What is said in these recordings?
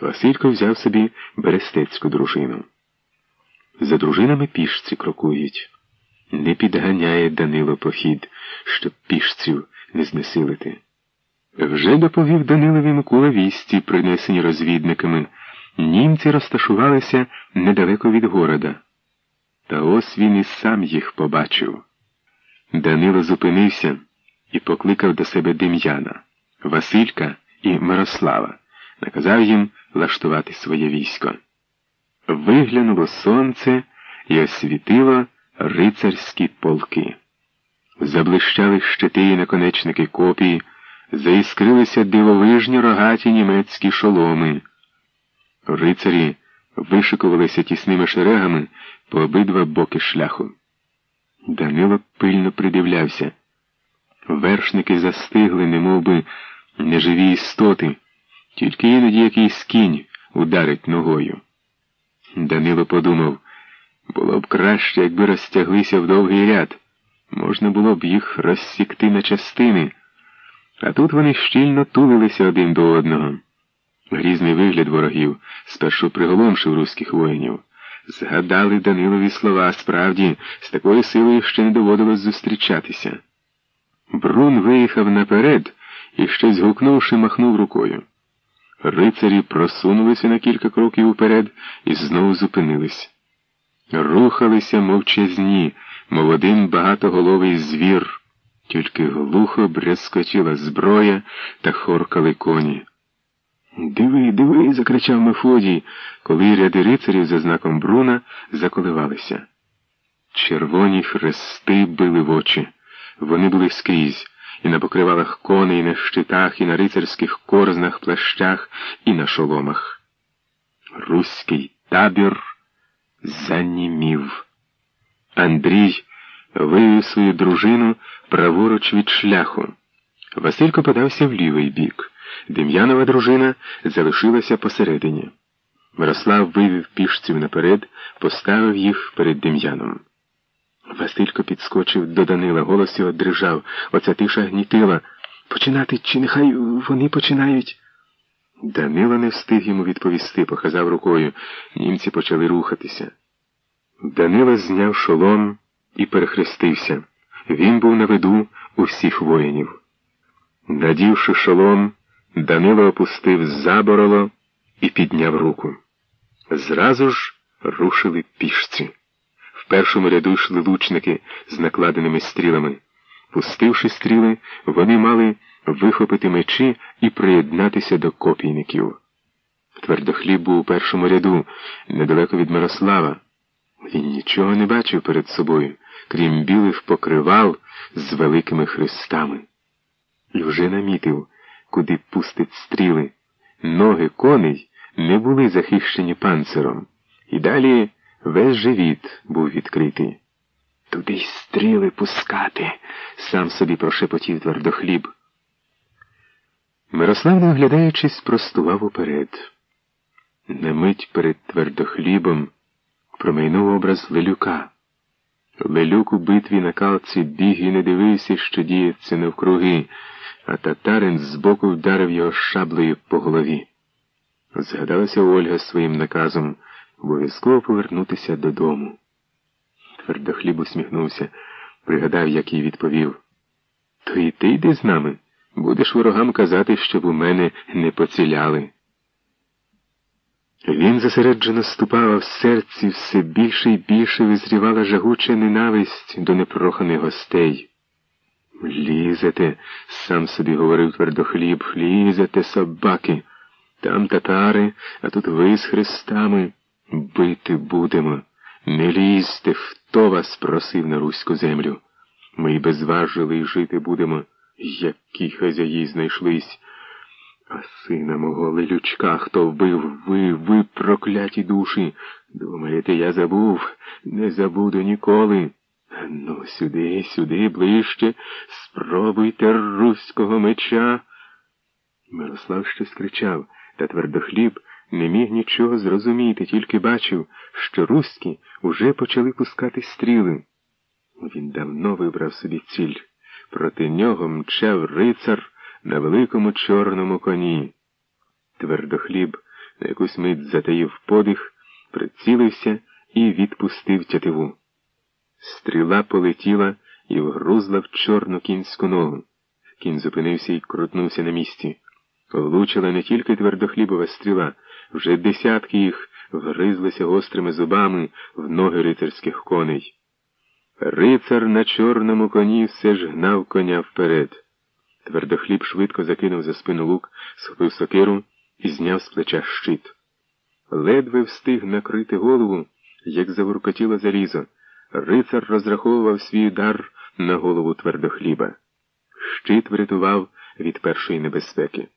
Василько взяв собі берестецьку дружину. За дружинами пішці крокують. Не підганяє Данило похід, щоб пішців не знесилити. Вже доповів Данилові Микола вісті, принесені розвідниками. Німці розташувалися недалеко від города. Та ось він і сам їх побачив. Данило зупинився і покликав до себе Дем'яна, Василька і Мирослава, наказав їм влаштувати своє військо. Виглянуло сонце і освітило рицарські полки. Заблищали щити і наконечники копії, заіскрилися дивовижні рогаті німецькі шоломи. Рицарі вишикувалися тісними шерегами по обидва боки шляху. Данило пильно придивлявся. Вершники застигли, немов би неживі істоти, тільки іноді якийсь кінь ударить ногою. Данило подумав, було б краще, якби розтяглися в довгий ряд. Можна було б їх розсікти на частини, а тут вони щільно тулилися один до одного. Грізний вигляд ворогів спершу приголомшив руських воїнів. Згадали Данилові слова, справді, з такою силою ще не доводилось зустрічатися. Брун виїхав наперед і щось гукнувши, махнув рукою. Рицарі просунулися на кілька кроків уперед і знову зупинились. Рухалися мовчазні, мов один багатоголовий звір, тільки глухо брязкотіла зброя та хоркали коні. Диви, диви, закричав Мефодій, коли ряди рицарів за знаком Бруна заколивалися. Червоні хрести били в очі. Вони були скрізь, і на покривалах коней, і на щитах, і на рицарських корзнах, плащах, і на шоломах. Руський табір занімів. Андрій вивів свою дружину праворуч від шляху. Василько подався в лівий бік. Дем'янова дружина залишилася посередині. Мирослав вивів пішців наперед, поставив їх перед Дем'яном. Василько підскочив до Данила, голос його дрижав. Оця тиша гнітила. Починати, чи нехай вони починають. Данило не встиг йому відповісти, показав рукою. Німці почали рухатися. Данило зняв шолом і перехрестився. Він був на виду усіх воїнів. Надівши шолом, Данило опустив забороло і підняв руку. Зразу ж рушили пішці. Першому ряду йшли лучники з накладеними стрілами. Пустивши стріли, вони мали вихопити мечі і приєднатися до копійників. Твердохліб був у першому ряду, недалеко від Мирослава. Він нічого не бачив перед собою, крім білих покривал з великими хрестами. І вже намітив, куди пустить стріли. Ноги коней не були захищені панциром, і далі весь живіт був відкритий. Туди й стріли пускати, сам собі прошепотів твердохліб. Мирослав, не оглядаючись, простував уперед. На мить перед твердохлібом промайнув образ Лелюка. Лелюк у битві на калці біг і не дивився, що діється навкруги, а татарин збоку вдарив його шаблею по голові. Згадалася Ольга своїм наказом обов'язково повернутися додому. Твердохліб усміхнувся, пригадав, як їй відповів. То і ти йди з нами. Будеш ворогам казати, щоб у мене не поціляли. Він зосереджено ступав, в серці все більше і більше визрівала жагуча ненависть до непроханих гостей. Лізете, сам собі говорив твердохліб, лізете, собаки. Там татари, а тут ви з хрестами. Бити будемо. Не лізьте, хто вас просив на руську землю. Ми й без й жити будемо, які хазяї знайшлись. А сина мого лелючка, хто вбив, ви, ви, прокляті душі. Думаєте, я забув, не забуду ніколи. Ну, сюди, сюди, ближче, спробуйте руського меча. Мирослав щось кричав, та твердохліб не міг нічого зрозуміти, тільки бачив, що руські уже почали пускати стріли. Він давно вибрав собі ціль. Проти нього мчав рицар на великому чорному коні. Твердохліб, на якусь мить затаїв подих, прицілився і відпустив тятиву. Стріла полетіла і вгрузла в чорну кінську ногу. Кінь зупинився і крутнувся на місці. Влучила не тільки твердохлібова стріла, вже десятки їх вгризлися гострими зубами в ноги рицарських коней. Рицар на чорному коні все ж гнав коня вперед. Твердохліб швидко закинув за спину лук, схопив сокиру і зняв з плеча щит. Ледве встиг накрити голову, як загуркотіло залізо. Рицар розраховував свій удар на голову твердохліба. Щит врятував від першої небезпеки.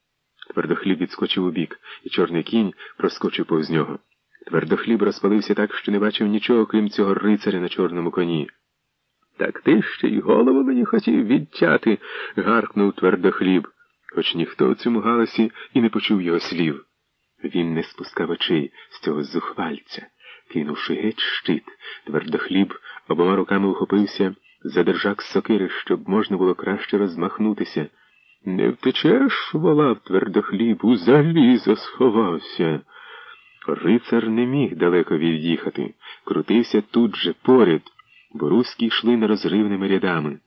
Твердохліб відскочив у бік, і чорний кінь проскочив повз нього. Твердохліб розпалився так, що не бачив нічого, крім цього рицаря на чорному коні. Так ти ще й голову мені хотів відтяти, гаркнув твердохліб, хоч ніхто у цьому галасі і не почув його слів. Він не спускав очей з цього зухвальця. Кинувши геть щит, твердохліб обома руками ухопився за держак сокири, щоб можна було краще розмахнутися. Не втечеш, волав твердохліб, у залізо сховався. Рицар не міг далеко від'їхати, крутився тут же поряд, бо руські йшли нерозривними рядами.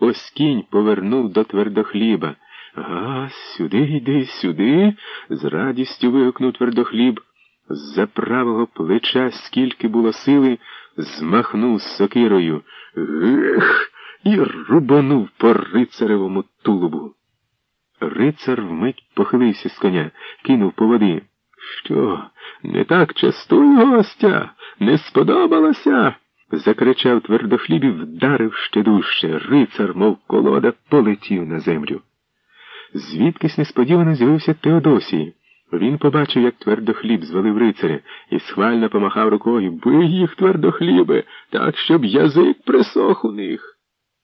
Ось кінь повернув до твердохліба. Га, сюди йди, сюди, з радістю вигукнув твердохліб. З-за правого плеча, скільки було сили, змахнув сокирою. Ех! і рубанув по рицаревому тулубу. Рицар вмить похилився з коня, кинув по води. Що, не так частуй гостя? Не сподобалося? закричав твердохліб і вдарив ще дужче. Рицар, мов колода, полетів на землю. Звідкись несподівано з'явився Теодосій. Він побачив, як твердохліб звалив рицаря, і схвально помахав рукою Бий їх, твердохлібе, так, щоб язик присох у них.